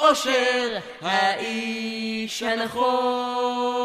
אושר האיש הנכון.